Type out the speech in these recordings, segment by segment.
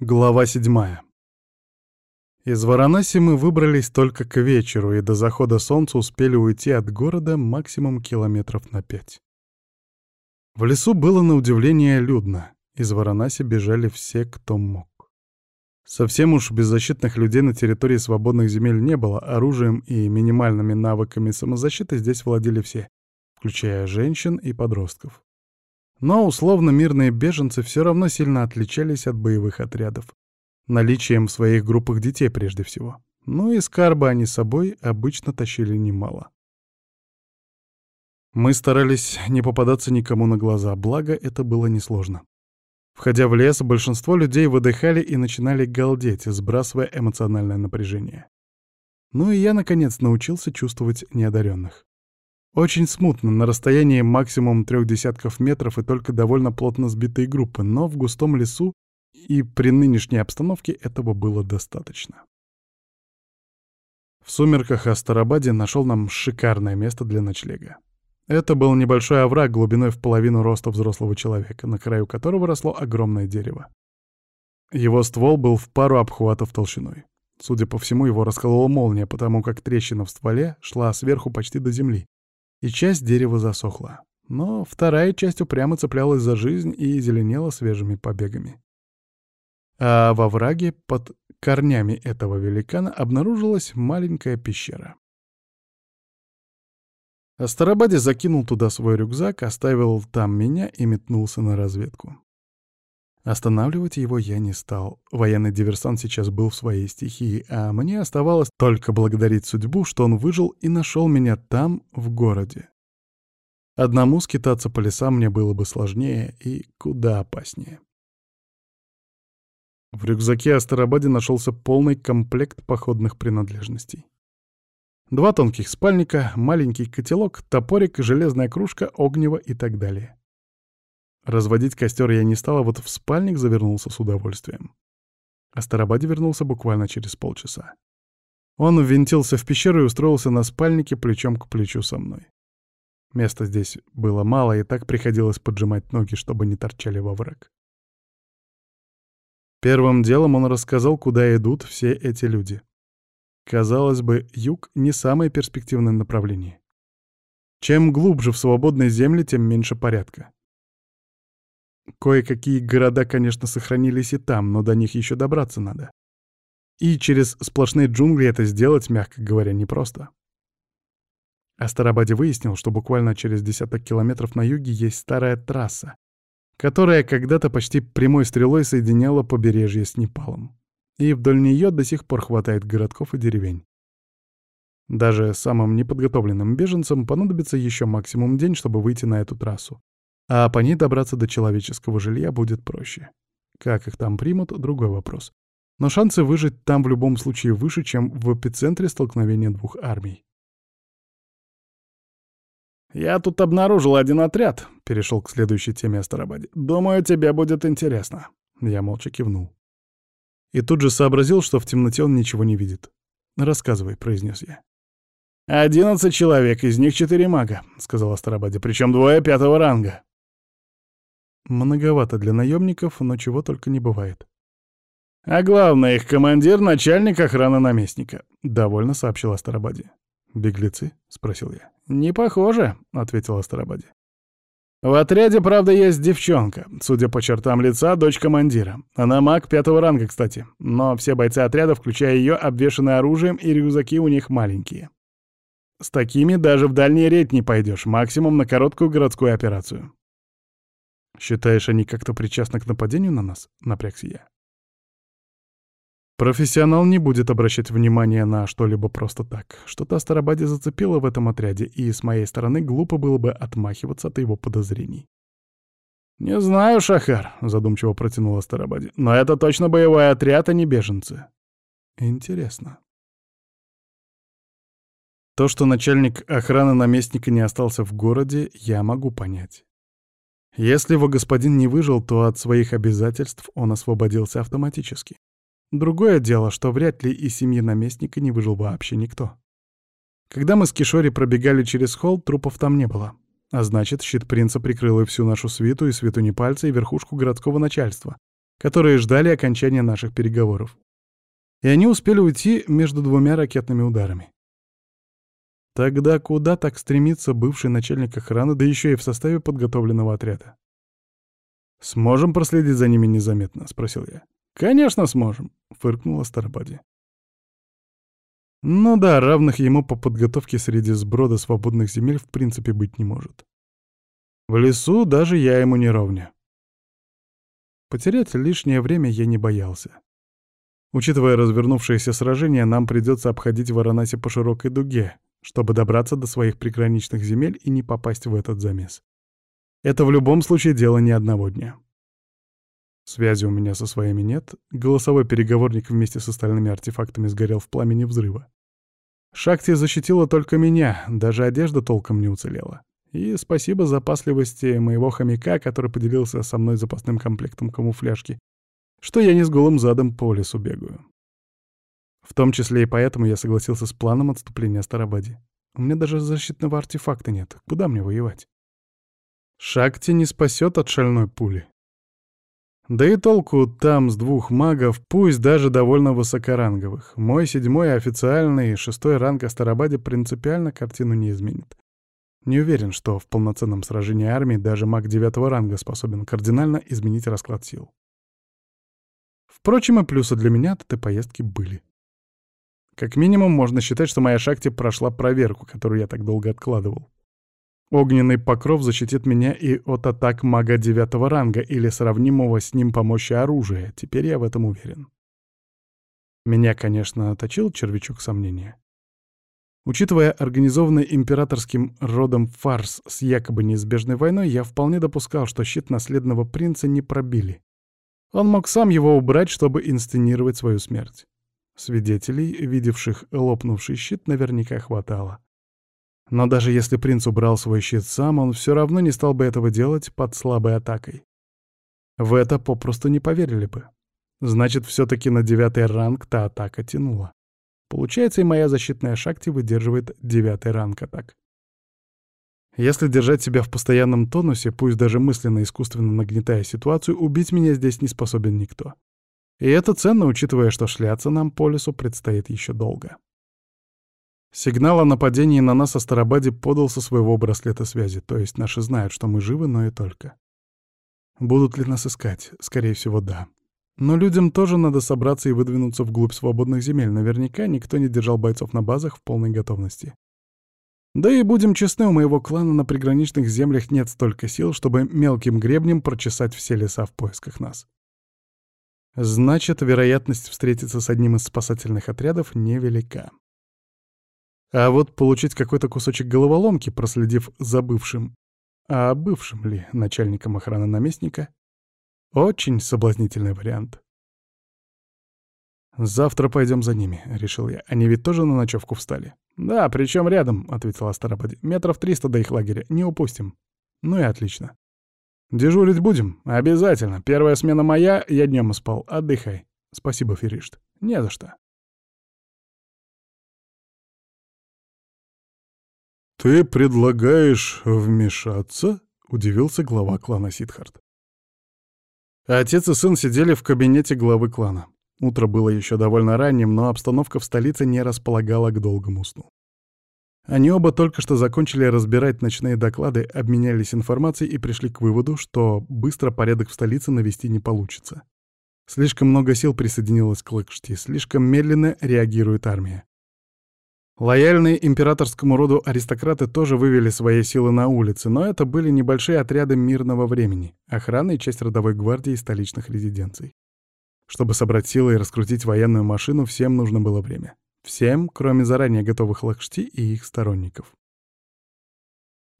Глава седьмая. Из Варанаси мы выбрались только к вечеру, и до захода солнца успели уйти от города максимум километров на пять. В лесу было на удивление людно. Из Варанаси бежали все, кто мог. Совсем уж беззащитных людей на территории свободных земель не было, оружием и минимальными навыками самозащиты здесь владели все, включая женщин и подростков. Но условно мирные беженцы все равно сильно отличались от боевых отрядов. Наличием в своих группах детей прежде всего. Ну и скарба они с собой обычно тащили немало. Мы старались не попадаться никому на глаза, благо это было несложно. Входя в лес, большинство людей выдыхали и начинали галдеть, сбрасывая эмоциональное напряжение. Ну и я, наконец, научился чувствовать неодаренных. Очень смутно, на расстоянии максимум трех десятков метров и только довольно плотно сбитые группы, но в густом лесу и при нынешней обстановке этого было достаточно. В сумерках Астарабаде нашел нам шикарное место для ночлега. Это был небольшой овраг глубиной в половину роста взрослого человека, на краю которого росло огромное дерево. Его ствол был в пару обхватов толщиной. Судя по всему, его расколола молния, потому как трещина в стволе шла сверху почти до земли, и часть дерева засохла. Но вторая часть упрямо цеплялась за жизнь и зеленела свежими побегами. А во враге под корнями этого великана обнаружилась маленькая пещера. Астарабаде закинул туда свой рюкзак, оставил там меня и метнулся на разведку. Останавливать его я не стал. Военный диверсант сейчас был в своей стихии, а мне оставалось только благодарить судьбу, что он выжил и нашел меня там, в городе. Одному скитаться по лесам мне было бы сложнее и куда опаснее. В рюкзаке Астарабаде нашелся полный комплект походных принадлежностей. Два тонких спальника, маленький котелок, топорик, железная кружка, огнево и так далее. Разводить костер я не стал, а вот в спальник завернулся с удовольствием. Астарабаде вернулся буквально через полчаса. Он ввинтился в пещеру и устроился на спальнике плечом к плечу со мной. Места здесь было мало, и так приходилось поджимать ноги, чтобы не торчали во враг. Первым делом он рассказал, куда идут все эти люди. Казалось бы, юг — не самое перспективное направление. Чем глубже в свободной земле, тем меньше порядка. Кое-какие города, конечно, сохранились и там, но до них еще добраться надо. И через сплошные джунгли это сделать, мягко говоря, непросто. Астарабаде выяснил, что буквально через десяток километров на юге есть старая трасса, которая когда-то почти прямой стрелой соединяла побережье с Непалом. И вдоль нее до сих пор хватает городков и деревень. Даже самым неподготовленным беженцам понадобится еще максимум день, чтобы выйти на эту трассу а по ней добраться до человеческого жилья будет проще. Как их там примут — другой вопрос. Но шансы выжить там в любом случае выше, чем в эпицентре столкновения двух армий. «Я тут обнаружил один отряд», — перешел к следующей теме Астарабаде. «Думаю, тебе будет интересно». Я молча кивнул. И тут же сообразил, что в темноте он ничего не видит. «Рассказывай», — произнес я. «Одиннадцать человек, из них четыре мага», — сказал Астарабаде, «причем двое пятого ранга». Многовато для наемников, но чего только не бывает. «А главное, их командир — начальник охраны наместника», — довольно сообщил Астарабаде. «Беглецы?» — спросил я. «Не похоже», — ответил Астарабаде. «В отряде, правда, есть девчонка. Судя по чертам лица, дочь командира. Она маг пятого ранга, кстати. Но все бойцы отряда, включая ее, обвешаны оружием, и рюкзаки у них маленькие. С такими даже в дальний рейд не пойдешь, максимум на короткую городскую операцию. «Считаешь, они как-то причастны к нападению на нас?» — напрягся я. Профессионал не будет обращать внимание на что-либо просто так. Что-то Астарабаде зацепило в этом отряде, и с моей стороны глупо было бы отмахиваться от его подозрений. «Не знаю, Шахар», — задумчиво протянул Астарабаде, — «но это точно боевой отряд, а не беженцы». «Интересно». То, что начальник охраны наместника не остался в городе, я могу понять. Если его господин не выжил, то от своих обязательств он освободился автоматически. Другое дело, что вряд ли из семьи наместника не выжил вообще никто. Когда мы с Кишори пробегали через холл, трупов там не было. А значит, щит принца прикрыл и всю нашу свиту, и свиту Непальца, и верхушку городского начальства. которые ждали окончания наших переговоров. И они успели уйти между двумя ракетными ударами. Тогда куда так стремится бывший начальник охраны, да еще и в составе подготовленного отряда? «Сможем проследить за ними незаметно?» — спросил я. «Конечно сможем», — фыркнула Старбади. Ну да, равных ему по подготовке среди сброда свободных земель в принципе быть не может. В лесу даже я ему не ровня. Потерять лишнее время я не боялся. Учитывая развернувшееся сражение, нам придется обходить Варанаси по широкой дуге, чтобы добраться до своих приграничных земель и не попасть в этот замес. Это в любом случае дело не одного дня. Связи у меня со своими нет, голосовой переговорник вместе с остальными артефактами сгорел в пламени взрыва. Шакти защитила только меня, даже одежда толком не уцелела. И спасибо запасливости моего хомяка, который поделился со мной запасным комплектом камуфляжки, что я не с голым задом по лесу бегаю. В том числе и поэтому я согласился с планом отступления Старобади. У меня даже защитного артефакта нет. Куда мне воевать? Шакти не спасет от шальной пули. Да и толку там с двух магов, пусть даже довольно высокоранговых. Мой седьмой официальный и шестой ранг Астарабаде принципиально картину не изменит. Не уверен, что в полноценном сражении армии даже маг девятого ранга способен кардинально изменить расклад сил. Впрочем, и плюсы для меня от этой поездки были. Как минимум, можно считать, что моя шахте прошла проверку, которую я так долго откладывал. Огненный покров защитит меня и от атак мага девятого ранга или сравнимого с ним по мощи оружия, теперь я в этом уверен. Меня, конечно, точил червячок сомнения. Учитывая организованный императорским родом фарс с якобы неизбежной войной, я вполне допускал, что щит наследного принца не пробили. Он мог сам его убрать, чтобы инсценировать свою смерть. Свидетелей, видевших лопнувший щит, наверняка хватало. Но даже если принц убрал свой щит сам, он все равно не стал бы этого делать под слабой атакой. В это попросту не поверили бы. Значит, все-таки на девятый ранг та атака тянула. Получается, и моя защитная шахте выдерживает девятый ранг атак. Если держать себя в постоянном тонусе, пусть даже мысленно искусственно нагнетая ситуацию, убить меня здесь не способен никто. И это ценно, учитывая, что шляться нам по лесу предстоит еще долго. Сигнал о нападении на нас Астарабаде подал со своего браслета связи, то есть наши знают, что мы живы, но и только. Будут ли нас искать? Скорее всего, да. Но людям тоже надо собраться и выдвинуться вглубь свободных земель. Наверняка никто не держал бойцов на базах в полной готовности. Да и будем честны, у моего клана на приграничных землях нет столько сил, чтобы мелким гребнем прочесать все леса в поисках нас. Значит, вероятность встретиться с одним из спасательных отрядов невелика. А вот получить какой-то кусочек головоломки, проследив за бывшим, а бывшим ли начальником охраны наместника, очень соблазнительный вариант. «Завтра пойдем за ними», — решил я. «Они ведь тоже на ночевку встали?» «Да, причем рядом», — ответила Старопади. «Метров триста до их лагеря. Не упустим». «Ну и отлично». «Дежурить будем? Обязательно. Первая смена моя, я днем спал. Отдыхай». «Спасибо, Феришт». «Не за что». «Ты предлагаешь вмешаться?» — удивился глава клана Сидхарт. Отец и сын сидели в кабинете главы клана. Утро было еще довольно ранним, но обстановка в столице не располагала к долгому сну. Они оба только что закончили разбирать ночные доклады, обменялись информацией и пришли к выводу, что быстро порядок в столице навести не получится. Слишком много сил присоединилось к Лакшти, слишком медленно реагирует армия. Лояльные императорскому роду аристократы тоже вывели свои силы на улицы, но это были небольшие отряды мирного времени, охрана и часть родовой гвардии и столичных резиденций. Чтобы собрать силы и раскрутить военную машину, всем нужно было время. Всем, кроме заранее готовых лакшти и их сторонников.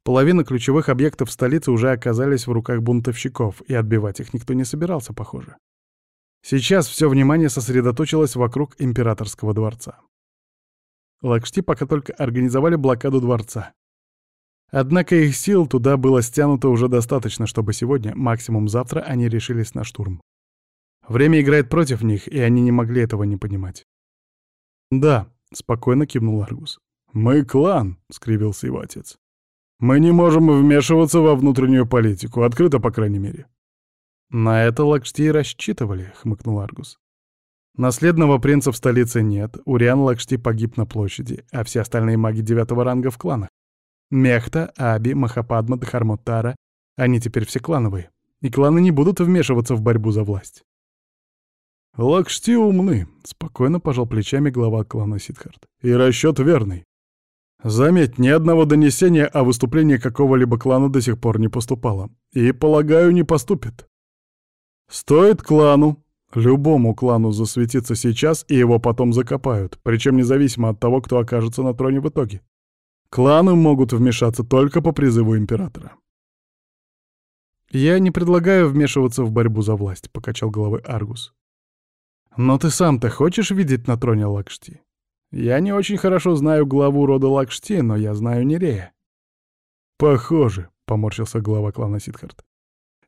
Половина ключевых объектов столицы уже оказались в руках бунтовщиков, и отбивать их никто не собирался, похоже. Сейчас все внимание сосредоточилось вокруг императорского дворца. Лакшти пока только организовали блокаду дворца. Однако их сил туда было стянуто уже достаточно, чтобы сегодня, максимум завтра, они решились на штурм. Время играет против них, и они не могли этого не понимать. «Да», — спокойно кивнул Аргус. «Мы клан», — скривился его отец. «Мы не можем вмешиваться во внутреннюю политику, открыто, по крайней мере». «На это Лакшти и рассчитывали», — хмыкнул Аргус. «Наследного принца в столице нет, Уриан Лакшти погиб на площади, а все остальные маги девятого ранга в кланах. Мехта, Аби, Махападма, Дхармотара — они теперь все клановые, и кланы не будут вмешиваться в борьбу за власть». «Лакшти умны», — спокойно пожал плечами глава клана Сидхарт. «И расчет верный. Заметь, ни одного донесения о выступлении какого-либо клана до сих пор не поступало. И, полагаю, не поступит. Стоит клану, любому клану засветиться сейчас, и его потом закопают, причем независимо от того, кто окажется на троне в итоге. Кланы могут вмешаться только по призыву императора. «Я не предлагаю вмешиваться в борьбу за власть», — покачал головой Аргус. «Но ты сам-то хочешь видеть на троне Лакшти? Я не очень хорошо знаю главу рода Лакшти, но я знаю Нерея. Похоже, поморщился глава клана Сидхарт.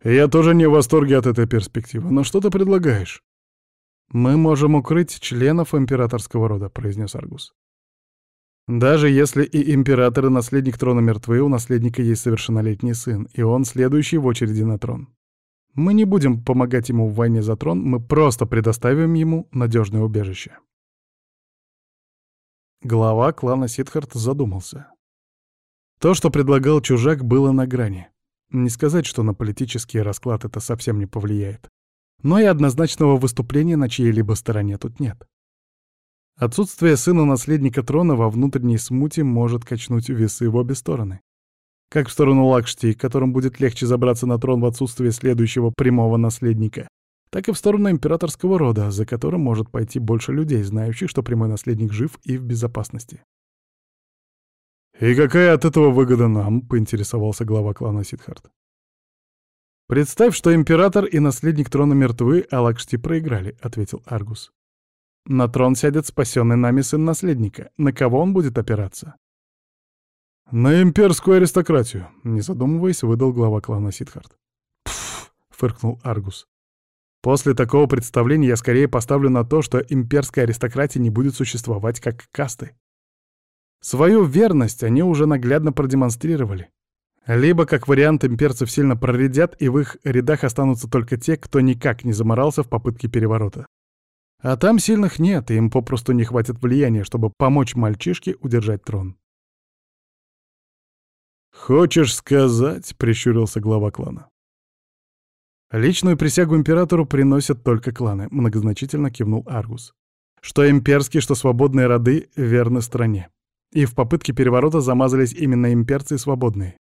Я тоже не в восторге от этой перспективы, но что ты предлагаешь? Мы можем укрыть членов императорского рода, произнес Аргус. Даже если и император, и наследник трона мертвы, у наследника есть совершеннолетний сын, и он следующий в очереди на трон. Мы не будем помогать ему в войне за трон, мы просто предоставим ему надежное убежище. Глава клана Сидхарт задумался. То, что предлагал чужак, было на грани. Не сказать, что на политический расклад это совсем не повлияет. Но и однозначного выступления на чьей-либо стороне тут нет. Отсутствие сына наследника трона во внутренней смуте может качнуть весы в обе стороны. Как в сторону Лакшти, которым будет легче забраться на трон в отсутствие следующего прямого наследника, так и в сторону императорского рода, за которым может пойти больше людей, знающих, что прямой наследник жив и в безопасности. «И какая от этого выгода нам?» — поинтересовался глава клана Сидхарт. «Представь, что император и наследник трона мертвы, а Лакшти проиграли», — ответил Аргус. «На трон сядет спасенный нами сын наследника. На кого он будет опираться?» «На имперскую аристократию», — не задумываясь, выдал глава клана Сидхарт. «Пф!» — фыркнул Аргус. После такого представления я скорее поставлю на то, что имперская аристократия не будет существовать как касты. Свою верность они уже наглядно продемонстрировали. Либо, как вариант, имперцев сильно проредят, и в их рядах останутся только те, кто никак не заморался в попытке переворота. А там сильных нет, и им попросту не хватит влияния, чтобы помочь мальчишке удержать трон. «Хочешь сказать?» — прищурился глава клана. Личную присягу императору приносят только кланы, многозначительно кивнул Аргус. Что имперские, что свободные роды верны стране. И в попытке переворота замазались именно имперцы и свободные.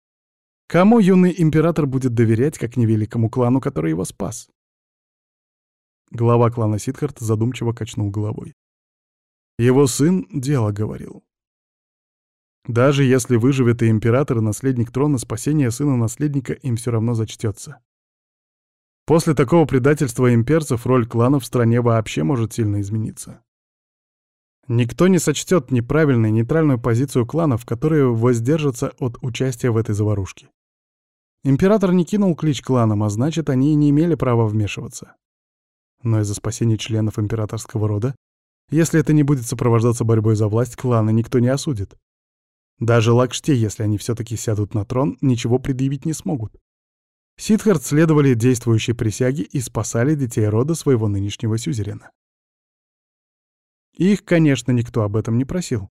Кому юный император будет доверять, как невеликому клану, который его спас? Глава клана Сидхарт задумчиво качнул головой. Его сын дело говорил. Даже если выживет и император, и наследник трона, спасение сына наследника им все равно зачтется. После такого предательства имперцев роль кланов в стране вообще может сильно измениться. Никто не сочтет неправильной нейтральную позицию кланов, которые воздержатся от участия в этой заварушке. Император не кинул клич кланам, а значит, они и не имели права вмешиваться. Но из-за спасения членов императорского рода, если это не будет сопровождаться борьбой за власть, кланы никто не осудит. Даже Лакште, если они все-таки сядут на трон, ничего предъявить не смогут. Сидхарт следовали действующей присяге и спасали детей рода своего нынешнего сюзерена. Их, конечно, никто об этом не просил.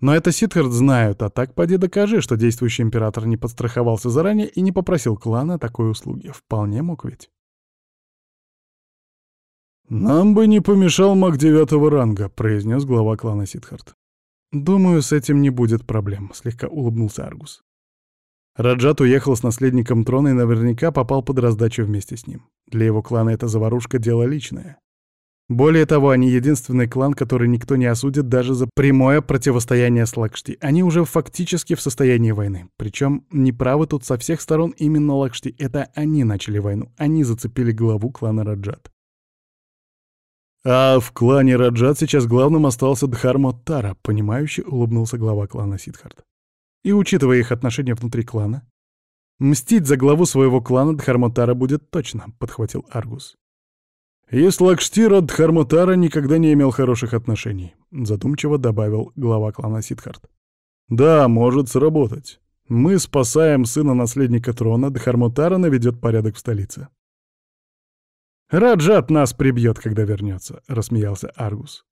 Но это Сидхарт знают, а так поди докажи, что действующий император не подстраховался заранее и не попросил клана такой услуги. Вполне мог ведь. «Нам бы не помешал маг девятого ранга», — произнес глава клана Сидхарт. «Думаю, с этим не будет проблем», — слегка улыбнулся Аргус. Раджат уехал с наследником трона и наверняка попал под раздачу вместе с ним. Для его клана эта заварушка — дело личное. Более того, они единственный клан, который никто не осудит даже за прямое противостояние с Лакшти. Они уже фактически в состоянии войны. Причем неправы тут со всех сторон именно Лакшти. Это они начали войну. Они зацепили главу клана Раджат. «А в клане Раджат сейчас главным остался Дхармо Тара», — понимающе улыбнулся глава клана Сидхарт. И учитывая их отношения внутри клана, мстить за главу своего клана Дхармотара будет точно, подхватил Аргус. Если Лакштир от Дхармотара никогда не имел хороших отношений, задумчиво добавил глава клана Сидхарт. Да, может сработать. Мы спасаем сына наследника трона, Дхармотара наведет порядок в столице. «Раджат нас прибьет, когда вернется», — рассмеялся Аргус.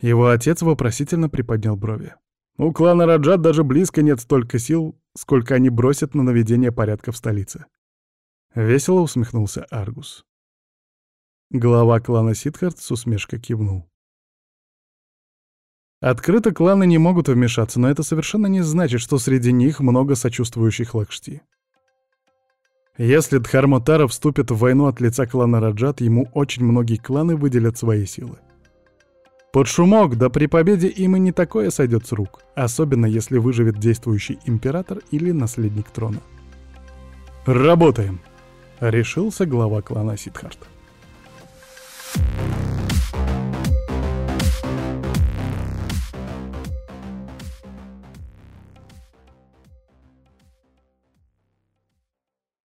Его отец вопросительно приподнял брови. У клана Раджат даже близко нет столько сил, сколько они бросят на наведение порядка в столице. Весело усмехнулся Аргус. Глава клана Сидхарт с усмешкой кивнул. Открыто кланы не могут вмешаться, но это совершенно не значит, что среди них много сочувствующих Лакшти. Если Дхармотара вступит в войну от лица клана Раджат, ему очень многие кланы выделят свои силы. Под шумок, да при победе им и не такое сойдет с рук, особенно если выживет действующий император или наследник трона. «Работаем!» — решился глава клана Сидхарта.